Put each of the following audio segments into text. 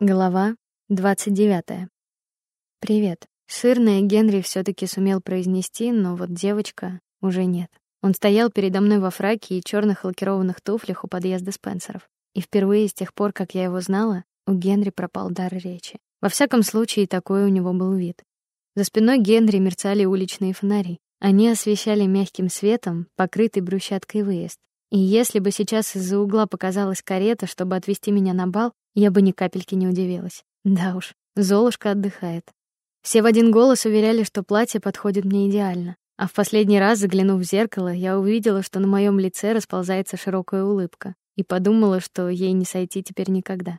Глава 29. Привет. Сырное Генри все таки сумел произнести, но вот девочка уже нет. Он стоял передо мной во фраке и черных лакированных туфлях у подъезда Спенсеров. И впервые с тех пор, как я его знала, у Генри пропал дар речи. Во всяком случае, такой у него был вид. За спиной Генри мерцали уличные фонари. Они освещали мягким светом покрытый брусчаткой выезд. И если бы сейчас из-за угла показалась карета, чтобы отвезти меня на бал, я бы ни капельки не удивилась. Да уж, Золушка отдыхает. Все в один голос уверяли, что платье подходит мне идеально. А в последний раз, заглянув в зеркало, я увидела, что на моем лице расползается широкая улыбка, и подумала, что ей не сойти теперь никогда.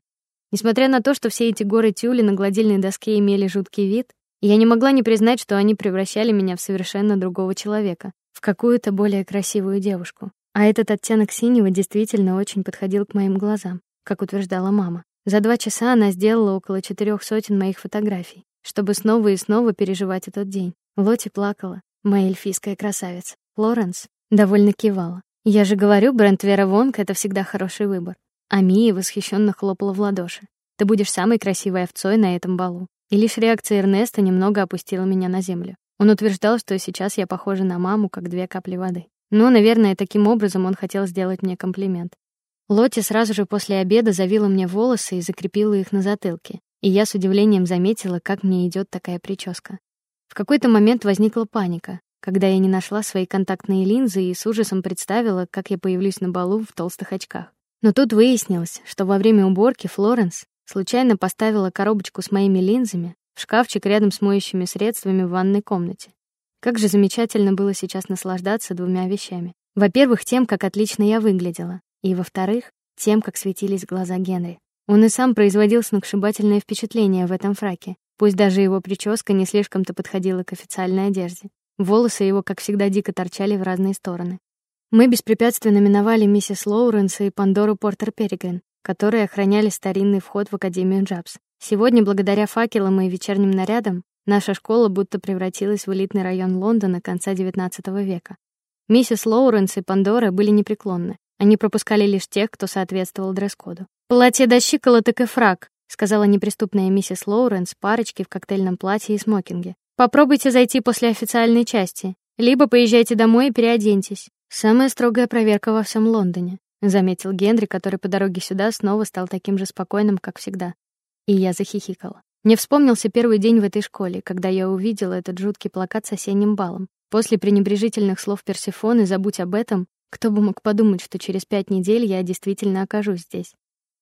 Несмотря на то, что все эти горы тюля на гладильной доске имели жуткий вид, я не могла не признать, что они превращали меня в совершенно другого человека, в какую-то более красивую девушку. А этот оттенок синего действительно очень подходил к моим глазам, как утверждала мама. За два часа она сделала около четырех сотен моих фотографий, чтобы снова и снова переживать этот день. Лоти плакала, моя эльфийская красавица. Флоренс довольно кивала. Я же говорю, бренд Вера Вонг это всегда хороший выбор. А Мия восхищенно хлопала в ладоши. Ты будешь самой красивой овцой на этом балу. И лишь реакция Эрнеста немного опустила меня на землю. Он утверждал, что сейчас я похожа на маму, как две капли воды. Ну, наверное, таким образом он хотел сделать мне комплимент. Лоти сразу же после обеда завила мне волосы и закрепила их на затылке, и я с удивлением заметила, как мне идет такая прическа. В какой-то момент возникла паника, когда я не нашла свои контактные линзы и с ужасом представила, как я появлюсь на балу в толстых очках. Но тут выяснилось, что во время уборки Флоренс случайно поставила коробочку с моими линзами в шкафчик рядом с моющими средствами в ванной комнате. Как же замечательно было сейчас наслаждаться двумя вещами. Во-первых, тем, как отлично я выглядела, и во-вторых, тем, как светились глаза Генри. Он и сам производил сногсшибательное впечатление в этом фраке, пусть даже его прическа не слишком-то подходила к официальной одежде. Волосы его, как всегда, дико торчали в разные стороны. Мы беспрепятственно миновали миссис Лоуренс и Пандору Портер Перегрин, которые охраняли старинный вход в Академию Джабс. Сегодня, благодаря факелам и вечерним нарядам, Наша школа будто превратилась в элитный район Лондона конца XIX века. Миссис Лоуренс и Пандора были непреклонны. Они пропускали лишь тех, кто соответствовал дресс-коду. Платье до щиколоток и фрак, сказала неприступная миссис Лоуренс парочке в коктейльном платье и смокинге. Попробуйте зайти после официальной части, либо поезжайте домой и переоденьтесь. Самая строгая проверка во всем Лондоне, заметил Генри, который по дороге сюда снова стал таким же спокойным, как всегда. И я захихикала. Мне вспомнился первый день в этой школе, когда я увидела этот жуткий плакат с осенним балом. После пренебрежительных слов Персефоны «забудь об этом», кто бы мог подумать, что через пять недель я действительно окажусь здесь.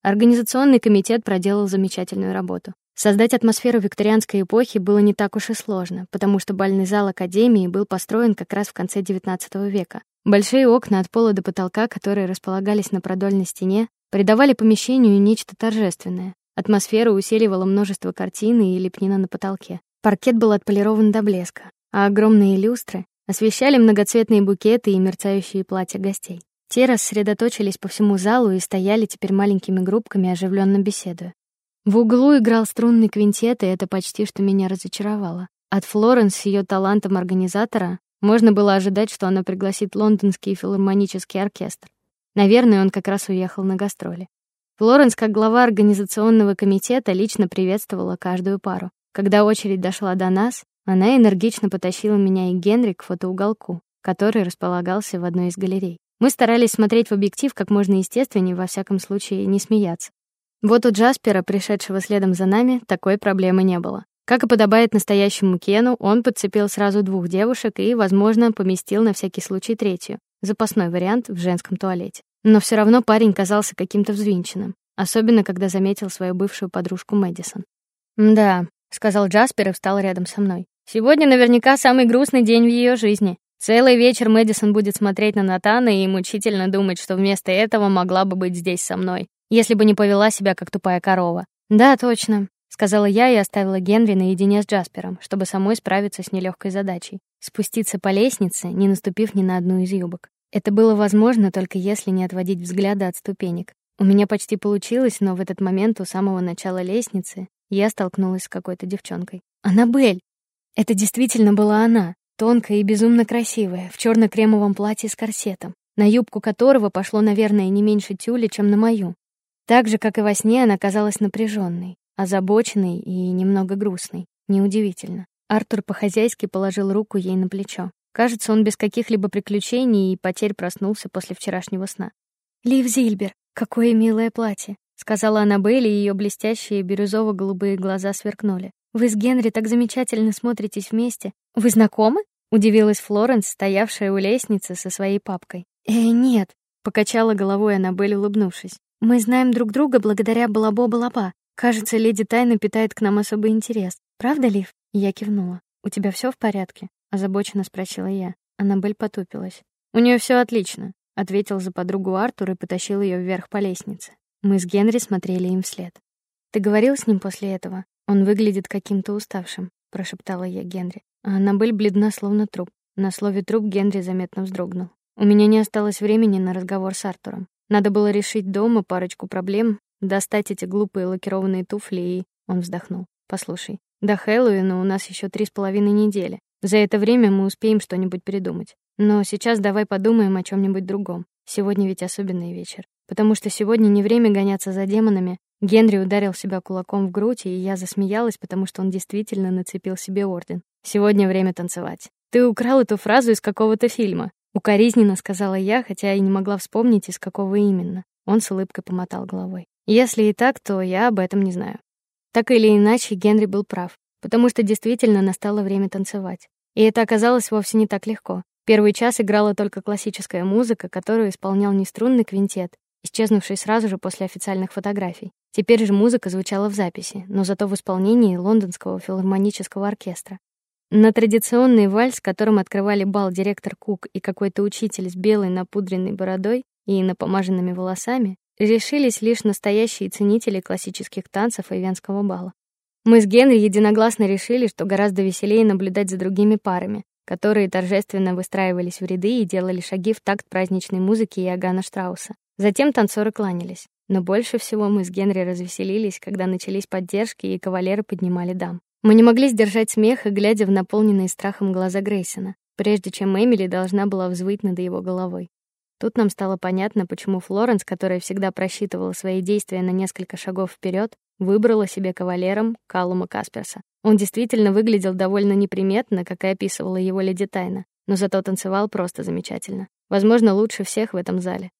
Организационный комитет проделал замечательную работу. Создать атмосферу викторианской эпохи было не так уж и сложно, потому что бальный зал академии был построен как раз в конце XIX века. Большие окна от пола до потолка, которые располагались на продольной стене, придавали помещению нечто торжественное, Атмосферу усиливало множество картин и лепнина на потолке. Паркет был отполирован до блеска, а огромные люстры освещали многоцветные букеты и мерцающие платья гостей. Те рассредоточились по всему залу и стояли теперь маленькими группками, оживленно беседуя. В углу играл струнный квинтет, и это почти что меня разочаровало. От Флоренс с ее талантом организатора можно было ожидать, что она пригласит лондонский филармонический оркестр. Наверное, он как раз уехал на гастроли. Флоренс, как глава организационного комитета, лично приветствовала каждую пару. Когда очередь дошла до нас, она энергично потащила меня и Генри к фотоуголку, который располагался в одной из галерей. Мы старались смотреть в объектив как можно естественнее, во всяком случае, не смеяться. Вот у Джаспера, пришедшего следом за нами, такой проблемы не было. Как и подобает настоящему Кену, он подцепил сразу двух девушек и, возможно, поместил на всякий случай третью, запасной вариант в женском туалете. Но все равно парень казался каким-то взвинченным, особенно когда заметил свою бывшую подружку Мэдисон. "Да", сказал Джаспер и встал рядом со мной. "Сегодня наверняка самый грустный день в ее жизни. Целый вечер Мэдисон будет смотреть на Натана и мучительно думать, что вместо этого могла бы быть здесь со мной, если бы не повела себя как тупая корова". "Да, точно", сказала я и оставила Генри наедине с Джаспером, чтобы самой справиться с нелегкой задачей спуститься по лестнице, не наступив ни на одну из юбок. Это было возможно только если не отводить взгляда от ступенек. У меня почти получилось, но в этот момент у самого начала лестницы я столкнулась с какой-то девчонкой. Анабель. Это действительно была она, тонкая и безумно красивая, в черно кремовом платье с корсетом, на юбку которого пошло, наверное, не меньше тюля, чем на мою. Так же, как и во сне, она казалась напряженной, озабоченный и немного грустный. Неудивительно. Артур по-хозяйски положил руку ей на плечо. Кажется, он без каких-либо приключений и потерь проснулся после вчерашнего сна. Лив Зильбер, какое милое платье, сказала Аннабель, и ее блестящие бирюзово-голубые глаза сверкнули. Вы с Генри так замечательно смотритесь вместе. Вы знакомы? удивилась Флоренс, стоявшая у лестницы со своей папкой. Э, нет, покачала головой Аннабель, улыбнувшись. Мы знаем друг друга благодаря Балабо-Балаба. Кажется, леди Тайна питает к нам особый интерес. Правда, Лив? Я кивнула. У тебя все в порядке? Озабоченно спросила я. Аннабель потупилась. У нее все отлично, ответил за подругу Артур и потащил ее вверх по лестнице. Мы с Генри смотрели им вслед. Ты говорил с ним после этого? Он выглядит каким-то уставшим, прошептала я Генри. А Аннабель бледна, словно труп. На слове труп Генри заметно вздрогнул. У меня не осталось времени на разговор с Артуром. Надо было решить дома парочку проблем, достать эти глупые лакированные туфли и он вздохнул. Послушай, до Хэллоуина у нас еще три с половиной недели. За это время мы успеем что-нибудь придумать. Но сейчас давай подумаем о чем нибудь другом. Сегодня ведь особенный вечер, потому что сегодня не время гоняться за демонами, Генри ударил себя кулаком в грудь, и я засмеялась, потому что он действительно нацепил себе орден. Сегодня время танцевать. Ты украл эту фразу из какого-то фильма, укоризненно сказала я, хотя и не могла вспомнить из какого именно. Он с улыбкой помотал головой. Если и так, то я об этом не знаю. Так или иначе, Генри был прав, потому что действительно настало время танцевать. И это оказалось вовсе не так легко. Первый час играла только классическая музыка, которую исполнял не струнный квинтет, исчезнувший сразу же после официальных фотографий. Теперь же музыка звучала в записи, но зато в исполнении лондонского филармонического оркестра. На традиционный вальс, которым открывали бал директор Кук и какой-то учитель с белой напудренной бородой и напомаженными волосами, решились лишь настоящие ценители классических танцев и венского бала. Мы с Генри единогласно решили, что гораздо веселее наблюдать за другими парами, которые торжественно выстраивались в ряды и делали шаги в такт праздничной музыки Иоганна Штрауса. Затем танцоры кланялись. Но больше всего мы с Генри развеселились, когда начались поддержки и кавалеры поднимали дам. Мы не могли сдержать смеха, глядя в наполненные страхом глаза Грейсона, прежде чем Эмили должна была взвыть над его головой. Тут нам стало понятно, почему Флоренс, которая всегда просчитывала свои действия на несколько шагов вперед, выбрала себе кавалером Калума Касперса. Он действительно выглядел довольно неприметно, как и описывала его леди Тайна, но зато танцевал просто замечательно. Возможно, лучше всех в этом зале.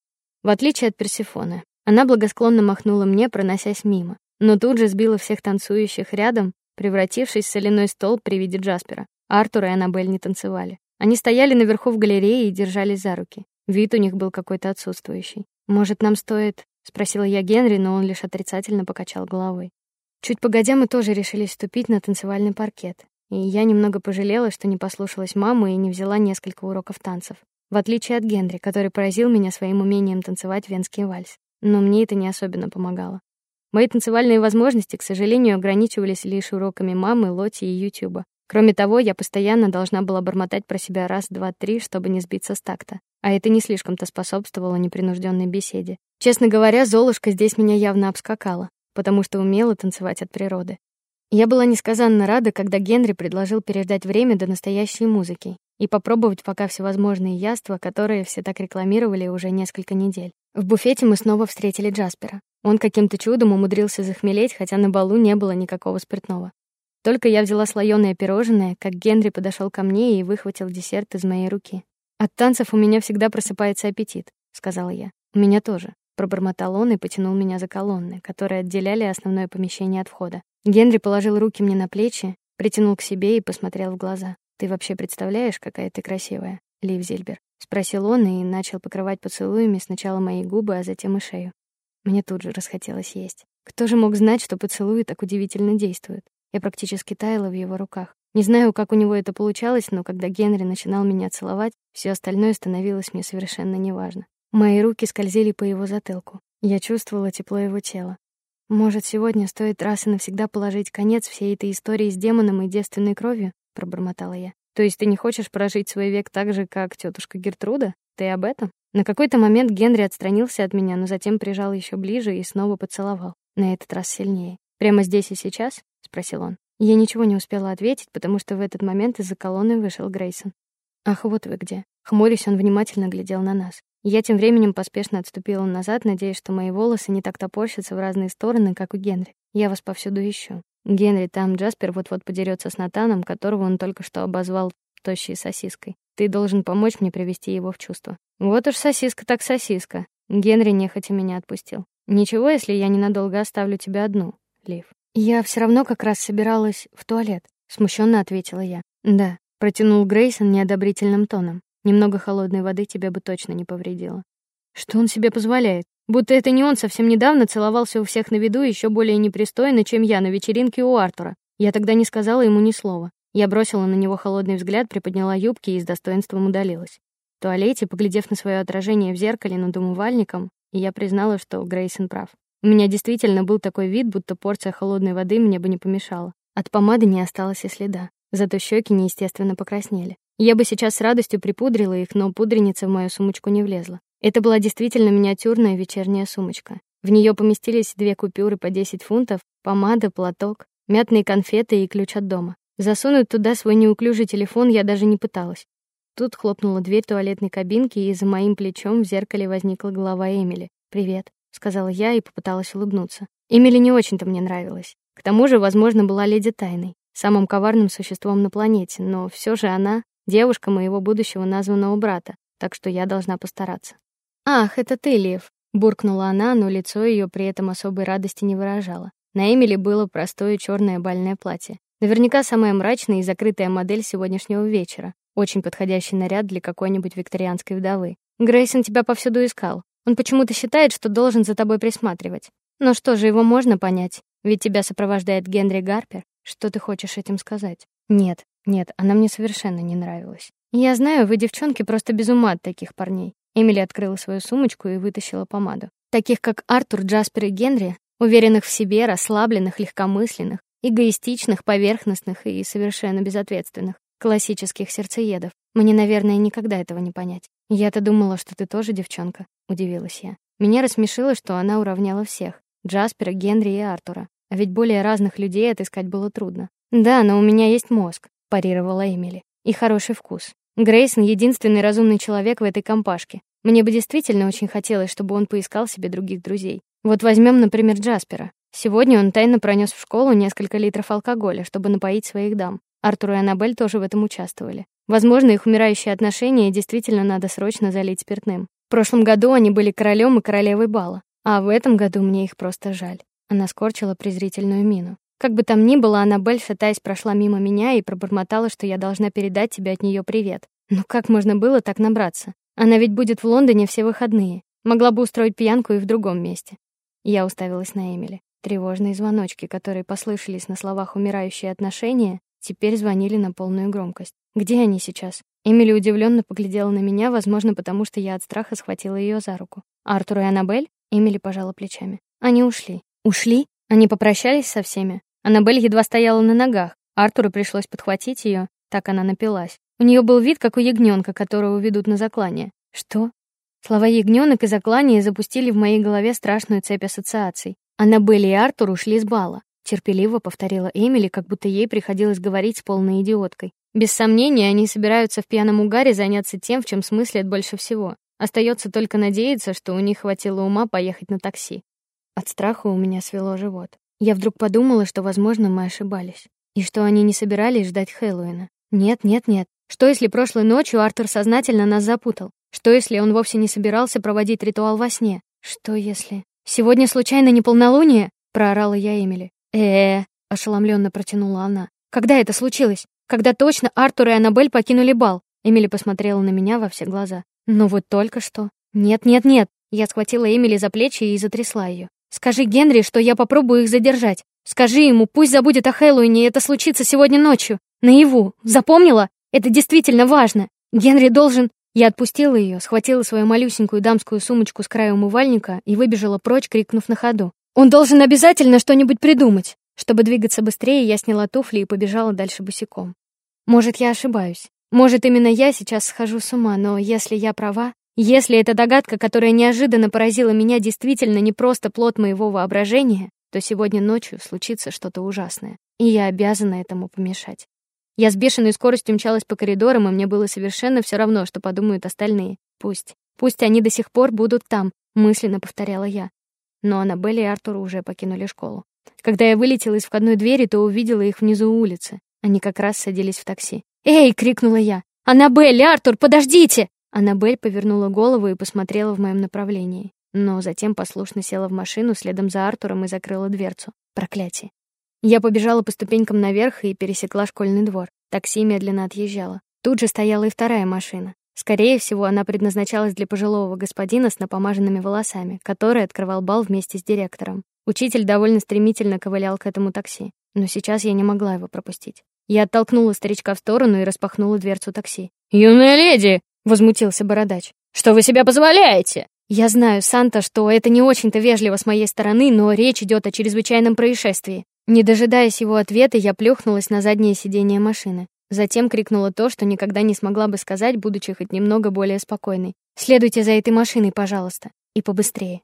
В отличие от Персефоны, она благосклонно махнула мне, проносясь мимо, но тут же сбила всех танцующих рядом, превратившись в соляной столб при виде Джаспера. Артур и Аннабель не танцевали. Они стояли наверху в галерее и держались за руки. Вид у них был какой-то отсутствующий. Может, нам стоит, спросила я Генри, но он лишь отрицательно покачал головой. Чуть погодя мы тоже решили вступить на танцевальный паркет. И я немного пожалела, что не послушалась маму и не взяла несколько уроков танцев в отличие от Генри, который поразил меня своим умением танцевать венский вальс. Но мне это не особенно помогало. Мои танцевальные возможности, к сожалению, ограничивались лишь уроками мамы, Лоти и Ютуба. Кроме того, я постоянно должна была бормотать про себя раз, два, три, чтобы не сбиться с такта. А это не слишком-то способствовало непринужденной беседе. Честно говоря, Золушка здесь меня явно обскакала, потому что умела танцевать от природы. Я была несказанно рада, когда Генри предложил переждать время до настоящей музыки и попробовать пока всевозможные яства, которые все так рекламировали уже несколько недель. В буфете мы снова встретили Джаспера. Он каким-то чудом умудрился захмелеть, хотя на балу не было никакого спиртного. Только я взяла слоёное пирожное, как Генри подошел ко мне и выхватил десерт из моей руки. От танцев у меня всегда просыпается аппетит, сказала я. У меня тоже, пробормотал он и потянул меня за колонны, которые отделяли основное помещение от входа. Генри положил руки мне на плечи, притянул к себе и посмотрел в глаза. Ты вообще представляешь, какая ты красивая, Лив Зильбер? спросил он и начал покрывать поцелуями сначала мои губы, а затем и шею. Мне тут же расхотелось есть. Кто же мог знать, что поцелуи так удивительно действуют? Я практически таяла в его руках. Не знаю, как у него это получалось, но когда Генри начинал меня целовать, все остальное становилось мне совершенно неважно. Мои руки скользили по его затылку. Я чувствовала тепло его тела. Может, сегодня стоит раз и навсегда положить конец всей этой истории с демоном и девственной кровью? пробормотала я. То есть ты не хочешь прожить свой век так же, как тетушка Гертруда? Ты об этом? На какой-то момент Генри отстранился от меня, но затем прижал еще ближе и снова поцеловал, на этот раз сильнее. Прямо здесь и сейчас? спросил он. Я ничего не успела ответить, потому что в этот момент из-за колонны вышел Грейсон. Ах, вот вы где. Хмурясь, он внимательно глядел на нас. Я тем временем поспешно отступила назад, надеясь, что мои волосы не так топорщатся в разные стороны, как у Генри. Я вас повсюду ищу. Генри, там Джаспер вот-вот подерется с Натаном, которого он только что обозвал тощей сосиской. Ты должен помочь мне привести его в чувство. Вот уж сосиска так сосиска. Генри нехотя меня отпустил. Ничего, если я ненадолго оставлю тебя одну, Лив. Я все равно как раз собиралась в туалет, смущенно ответила я. Да, протянул Грейсон неодобрительным тоном. Немного холодной воды тебе бы точно не повредило. Что он себе позволяет? Будто это не он совсем недавно целовался у всех на виду еще более непристойно, чем я на вечеринке у Артура. Я тогда не сказала ему ни слова. Я бросила на него холодный взгляд, приподняла юбки и с достоинством удалилась. В туалете, поглядев на свое отражение в зеркале над умывальником, я признала, что Грейсон прав. У меня действительно был такой вид, будто порция холодной воды мне бы не помешала. От помады не осталось и следа, зато щеки неестественно покраснели. Я бы сейчас с радостью припудрила их, но пудреница в мою сумочку не влезла. Это была действительно миниатюрная вечерняя сумочка. В нее поместились две купюры по 10 фунтов, помада, платок, мятные конфеты и ключ от дома. Засунуть туда свой неуклюжий телефон я даже не пыталась. Тут хлопнула дверь туалетной кабинки, и за моим плечом в зеркале возникла голова Эмили. "Привет", сказала я и попыталась улыбнуться. Эмили не очень-то мне нравилась. К тому же, возможно, была леди тайной, самым коварным существом на планете, но все же она девушка моего будущего названного брата, так что я должна постараться. Ах, это ты, Лев, буркнула она, но лицо ее при этом особой радости не выражало. На Эмили было простое черное бальное платье. Наверняка самая мрачная и закрытая модель сегодняшнего вечера. Очень подходящий наряд для какой-нибудь викторианской вдовы. Грейсон тебя повсюду искал. Он почему-то считает, что должен за тобой присматривать. Но что же, его можно понять? Ведь тебя сопровождает Генри Гарпер. Что ты хочешь этим сказать? Нет, нет, она мне совершенно не нравилась. Я знаю, вы, девчонки, просто без ума от таких парней. Эмили открыла свою сумочку и вытащила помаду. Таких как Артур, Джаспер и Генри, уверенных в себе, расслабленных, легкомысленных, эгоистичных, поверхностных и совершенно безответственных, классических сердцеедов. Мне, наверное, никогда этого не понять. Я-то думала, что ты тоже девчонка, удивилась я. Меня рассмешило, что она уравняла всех: Джаспера, Генри и Артура. А ведь более разных людей отыскать было трудно. Да, но у меня есть мозг, парировала Эмили. И хороший вкус. Грейсон единственный разумный человек в этой компашке. Мне бы действительно очень хотелось, чтобы он поискал себе других друзей. Вот возьмем, например, Джаспера. Сегодня он тайно пронес в школу несколько литров алкоголя, чтобы напоить своих дам. Артур и Анабель тоже в этом участвовали. Возможно, их умирающие отношения действительно надо срочно залить спиртным. В прошлом году они были королем и королевой бала, а в этом году мне их просто жаль. Она скорчила презрительную мину. Как бы там ни было, Анабель, шатаясь, прошла мимо меня и пробормотала, что я должна передать тебе от нее привет. Но как можно было так набраться? Она ведь будет в Лондоне все выходные. Могла бы устроить пьянку и в другом месте. Я уставилась на Эмили. Тревожные звоночки, которые послышались на словах умирающие отношения, теперь звонили на полную громкость. Где они сейчас? Эмили удивленно поглядела на меня, возможно, потому что я от страха схватила ее за руку. Артур и Анабель? Эмили пожала плечами. Они ушли. Ушли? Они попрощались со всеми? Аннабель едва стояла на ногах. Артуру пришлось подхватить ее, так она напилась. У нее был вид как у ягненка, которого ведут на заклание. Что? Слова ягненок и заклание запустили в моей голове страшную цепь ассоциаций. Аннабель и Артур ушли с бала. Терпеливо повторила Эмили, как будто ей приходилось говорить с полной идиоткой. Без сомнения, они собираются в пьяном угаре заняться тем, в чем смыслят больше всего. Остается только надеяться, что у них хватило ума поехать на такси. От страха у меня свело живот. Я вдруг подумала, что, возможно, мы ошибались, и что они не собирались ждать Хэллоуина. Нет, нет, нет. Что если прошлой ночью Артур сознательно нас запутал? Что если он вовсе не собирался проводить ритуал во сне? Что если сегодня случайно не полнолуние? проорала я Эмили. Э, -э ошеломленно протянула она. Когда это случилось? Когда точно Артур и Анабель покинули бал? Эмили посмотрела на меня во все глаза. Ну вот только что. Нет, нет, нет. Я схватила Эмили за плечи и затрясла ее. Скажи Генри, что я попробую их задержать. Скажи ему, пусть забудет о Хэллоуине, это случится сегодня ночью. Наяву. Запомнила? Это действительно важно. Генри должен... Я отпустила ее, схватила свою малюсенькую дамскую сумочку с края умывальника и выбежала прочь, крикнув на ходу. Он должен обязательно что-нибудь придумать. Чтобы двигаться быстрее, я сняла туфли и побежала дальше босиком. Может, я ошибаюсь. Может, именно я сейчас схожу с ума, но если я права, если эта догадка, которая неожиданно поразила меня, действительно не просто плод моего воображения, то сегодня ночью случится что-то ужасное, и я обязана этому помешать. Я с бешеной скоростью мчалась по коридорам, и мне было совершенно все равно, что подумают остальные. Пусть, пусть они до сих пор будут там, мысленно повторяла я. Но Аннабель и Артур уже покинули школу. Когда я вылетела из входной двери, то увидела их внизу улицы. Они как раз садились в такси. "Эй!" крикнула я. "Аннабель, Артур, подождите!" Аннабель повернула голову и посмотрела в моем направлении, но затем послушно села в машину следом за Артуром и закрыла дверцу. Проклятие. Я побежала по ступенькам наверх и пересекла школьный двор. Такси медленно отъезжало. Тут же стояла и вторая машина. Скорее всего, она предназначалась для пожилого господина с напомаженными волосами, который открывал бал вместе с директором. Учитель довольно стремительно ковылял к этому такси, но сейчас я не могла его пропустить. Я оттолкнула старичка в сторону и распахнула дверцу такси. "Юная леди", возмутился бородач. "Что вы себе позволяете?" Я знаю, Санта, что это не очень-то вежливо с моей стороны, но речь идет о чрезвычайном происшествии. Не дожидаясь его ответа, я плюхнулась на заднее сиденье машины. Затем крикнула то, что никогда не смогла бы сказать, будучи хоть немного более спокойной. Следуйте за этой машиной, пожалуйста, и побыстрее.